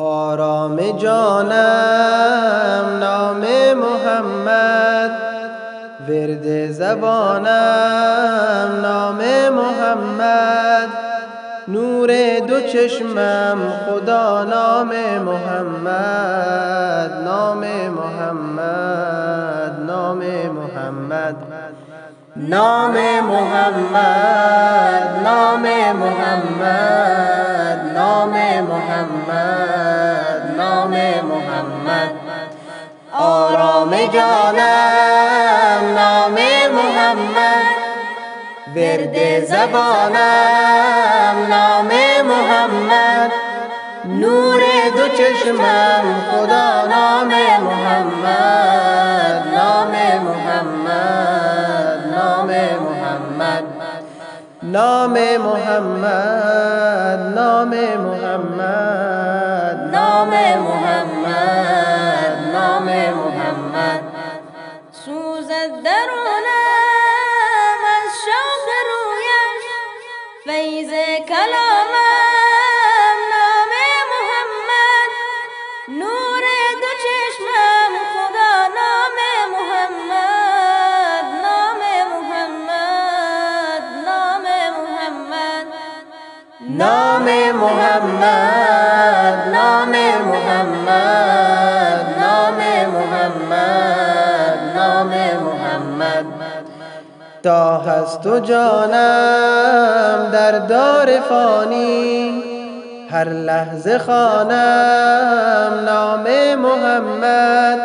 آرام جانم نام محمد. ورد زبانم نام محمد. نور دو چشمم خدا نام محمد. نام محمد نام محمد. نام محمد نام محمد. زبانم نام محمد. نور دو چشمم خدا نام محمد. نام محمد نام محمد. نام محمد نام محمد. نام محمد. فیض کلامم نام محمد. نور دو چشمم خدا نام محمد. نام محمد نام محمد. نام محمد. تا هست و جانم در دار فانی. هر لحظه خانم نام محمد.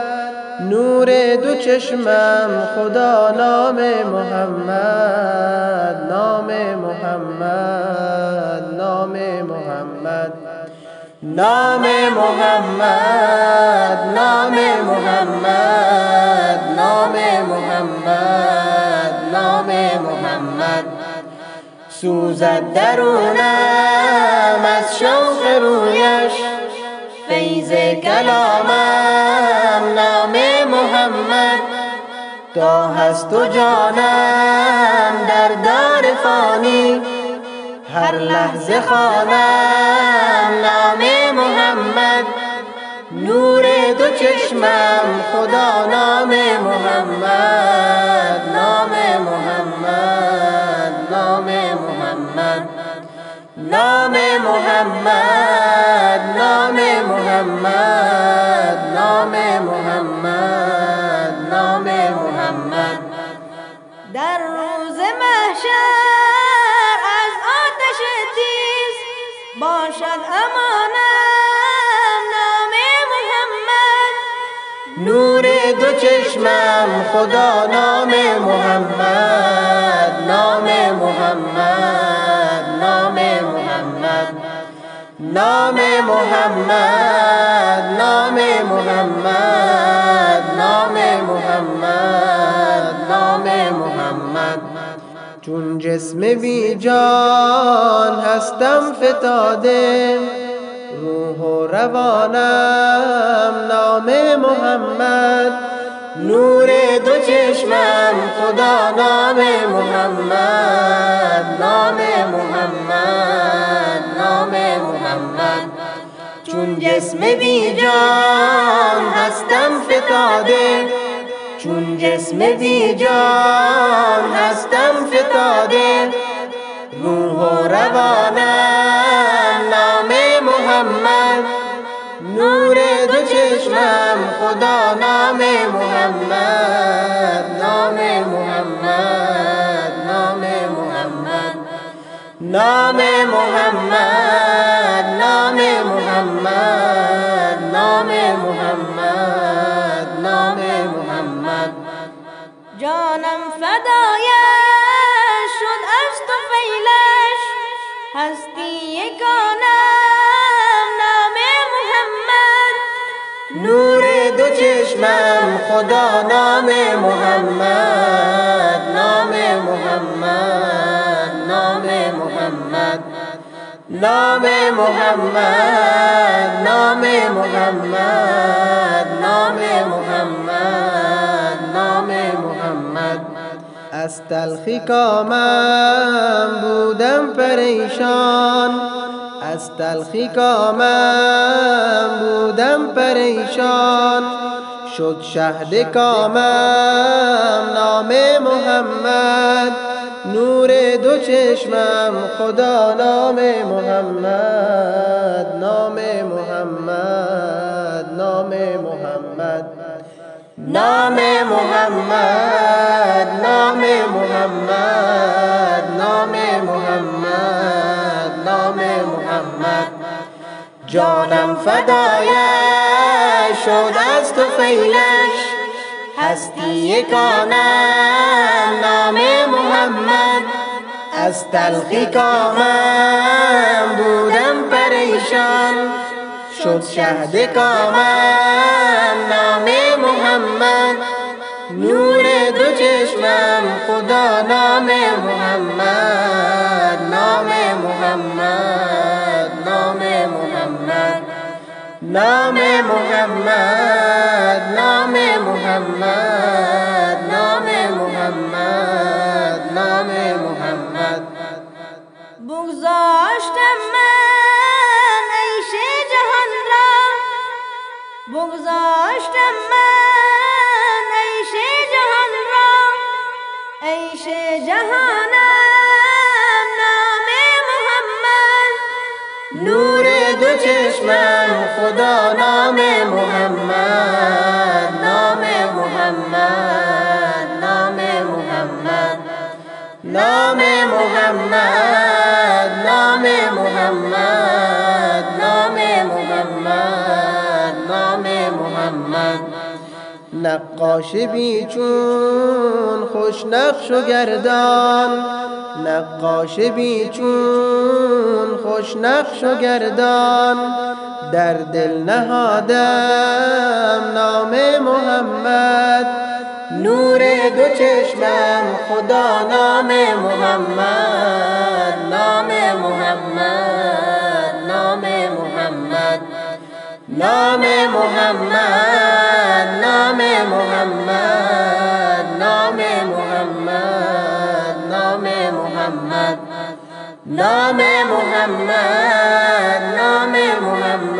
نور دو چشمم خدا نام محمد. نام محمد نام محمد. نام محمد نام نام محمد. سوزد درونم از شوق رویش. فیض کلامم نام محمد. تا هست و جانم در دار فانی. هر لحظه خوانم نام محمد. نور دو چشمم خدا نام محمد. محمد در روز محشر از آتش تیز باشد امانم نام محمد. نور دو چشمم خدا نام محمد. نام محمد نام محمد. نام محمد نام محمد. نام چون جسم بی جان هستم فتاده روح و روانم نام محمد. نور دو چشمم خدا نام محمد نام محمد نام محمد. چون جسم بی جان هستم فتاده جسم بی جان هستم فتاده. روح و روانم نام محمد. نور دو چشمم خدا نام محمد. نام محمد نام محمد. نام محمد نام محمد نام محمد نام جانم فدایش شد از تو فیلش هستی یگانم نام محمد نور دو چشمم. خدا نام محمد نام محمد نام محمد نام محمد. از تلخی کامم بودم پریشان. از تلخی کامم بودم پریشان. شد شهد کامم نام محمد. نور دو چشمم خدا نام محمد. نام محمد نام محمد. نام محمد نام محمد. جانم فدایش شد از تو فیلش. هستی کانم نام محمد. از تلخی کامم بودم پریشان. شد شهد کامم نام محمد. نور دو چشمم خدا نام محمد. نام محمد. نام محمد نام محمد نام محمد نام محمد بگذاشتم من عیش جهان را بگذاشتم من عیش جهان را عیش جهانم نام محمد نور دو چشمم خدا نام محمد نام محمد نام محمد نام محمد نام محمد. نقاش بیچون خوش نقش و گردان. نقاش بیچون خوش نقش و گردان. در دل نهادم نام محمد. نور دو چشمم خدا نام محمد. نام محمد نام محمد. نام محمد. Name Muhammad, Name Muhammad, Name Muhammad, Name Muhammad, Name Muhammad.